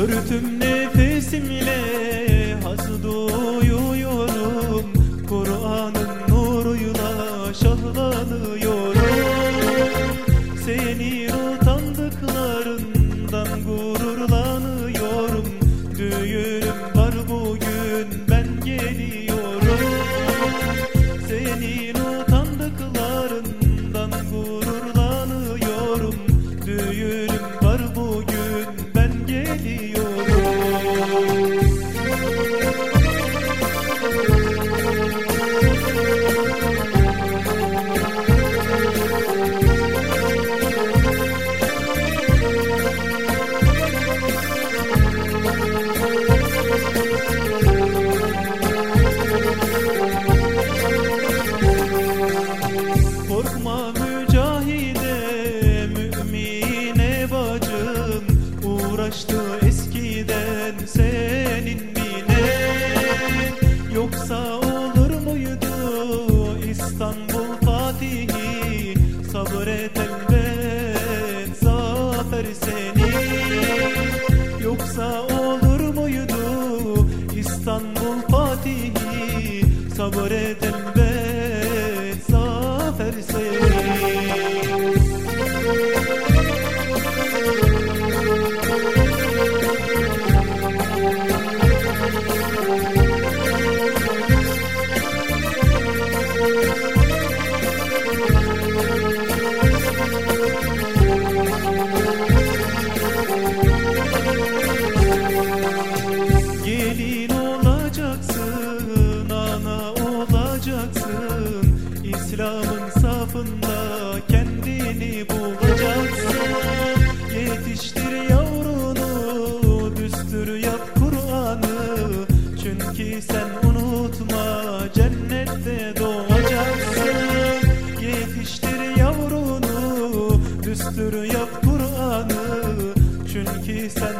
Örtüm nefesimle Sérieux Uğraştı eskiden senin bile. Yoksa olur muydu İstanbul Fatihi? Sabret elbet zafer senin Yoksa olur muydu İstanbul Fatihi? Sabret elbet zafer senin sen unutma cennette doğacaksın. Yetiştir yavrunu, düstür yap Kur'an'ı. Çünkü sen